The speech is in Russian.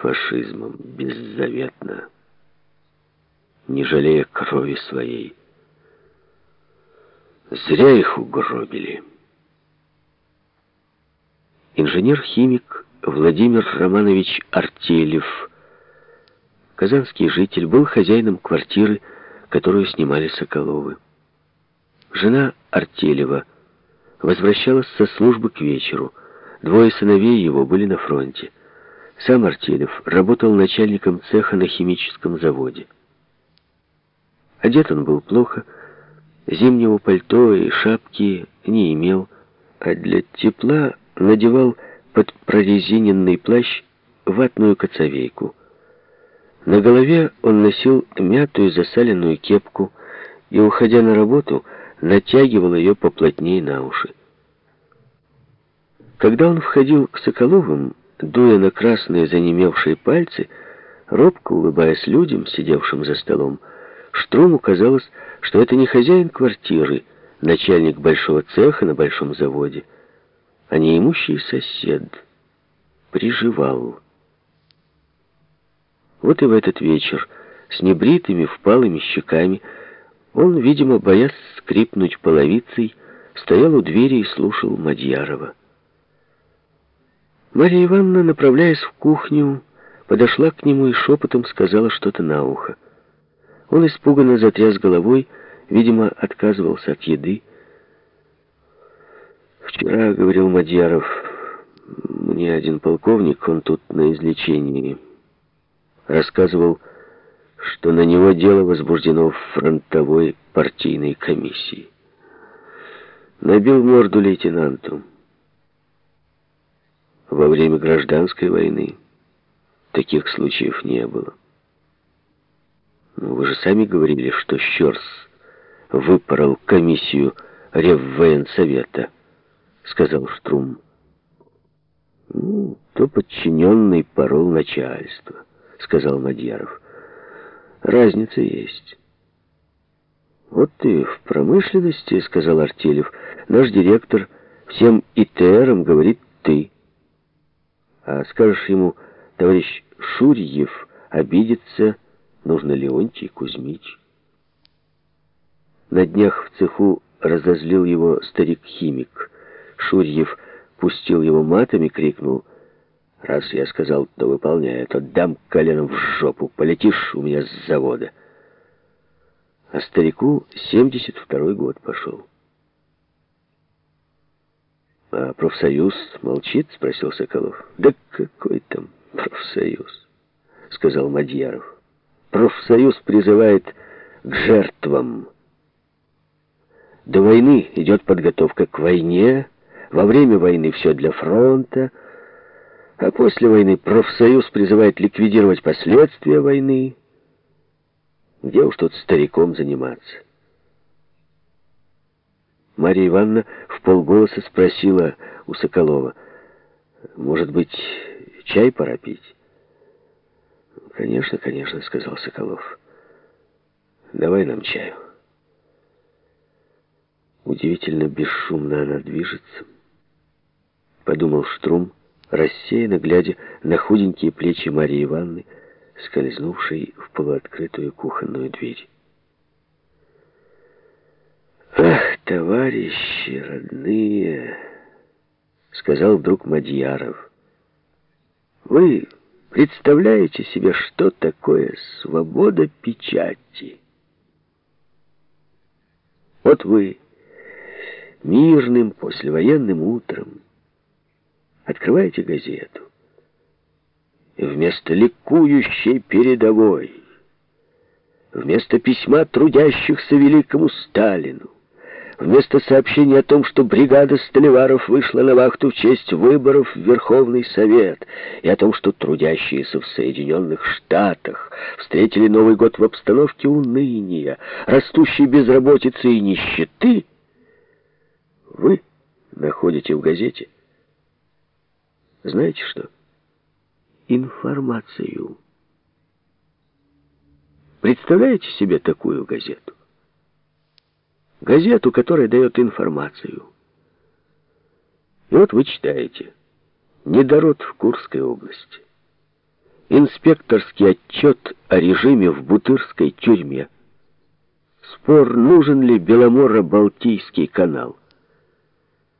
фашизмом беззаветно, не жалея крови своей. Зря их угробили. Инженер-химик Владимир Романович Артелев, казанский житель, был хозяином квартиры, которую снимали Соколовы. Жена Артелева возвращалась со службы к вечеру. Двое сыновей его были на фронте. Сам Артелев работал начальником цеха на химическом заводе. Одет он был плохо, зимнего пальто и шапки не имел, а для тепла надевал под прорезиненный плащ ватную коцовейку. На голове он носил мятую засаленную кепку и, уходя на работу, натягивал ее поплотнее на уши. Когда он входил к Соколовым, дуя на красные занемевшие пальцы, робко улыбаясь людям, сидевшим за столом, Штруму казалось, что это не хозяин квартиры, начальник большого цеха на большом заводе, а неимущий сосед. Приживал. Вот и в этот вечер, с небритыми впалыми щеками, он, видимо, боясь скрипнуть половицей, стоял у двери и слушал Мадьярова. Марья Ивановна, направляясь в кухню, подошла к нему и шепотом сказала что-то на ухо. Он испуганно затряс головой, видимо, отказывался от еды. «Вчера, — говорил Мадьяров, — мне один полковник, он тут на излечении, рассказывал, что на него дело возбуждено в фронтовой партийной комиссии. Набил морду лейтенанту. Во время гражданской войны таких случаев не было. Вы же сами говорили, что Щерс выпорол комиссию Реввоенсовета, сказал Штрум. Ну, то подчиненный порол начальство, сказал Мадьяров. Разница есть. Вот и в промышленности, сказал Артелев, наш директор всем ИТРам говорит «ты». А скажешь ему, товарищ Шурьев обидится, нужно Леонтий Кузьмич. На днях в цеху разозлил его старик-химик. Шурьев пустил его матами, крикнул, «Раз я сказал, то выполняй, а то дам коленом в жопу, полетишь у меня с завода». А старику 72-й год пошел. «А профсоюз молчит?» — спросил Соколов. «Да какой там профсоюз?» — сказал Мадьяров. «Профсоюз призывает к жертвам. До войны идет подготовка к войне, во время войны все для фронта, а после войны профсоюз призывает ликвидировать последствия войны. Где уж тут стариком заниматься?» Марья Ивановна в полголоса спросила у Соколова, «Может быть, чай пора пить?» «Конечно, конечно», — сказал Соколов. «Давай нам чаю». Удивительно бесшумно она движется. Подумал Штрум, рассеянно глядя на худенькие плечи Марии Ивановны, скользнувшей в полуоткрытую кухонную дверь. «Ах, товарищи родные!» — сказал вдруг Мадьяров. «Вы представляете себе, что такое свобода печати? Вот вы мирным послевоенным утром открываете газету, и вместо ликующей передовой, вместо письма трудящихся великому Сталину, Вместо сообщения о том, что бригада Столиваров вышла на вахту в честь выборов в Верховный Совет, и о том, что трудящиеся в Соединенных Штатах встретили Новый год в обстановке уныния, растущей безработицы и нищеты, вы находите в газете, знаете что? Информацию. Представляете себе такую газету? Газету, которая дает информацию. И вот вы читаете «Недород в Курской области». инспекторский отчет о режиме в Бутырской тюрьме. Спор, нужен ли Беломоро-Балтийский канал.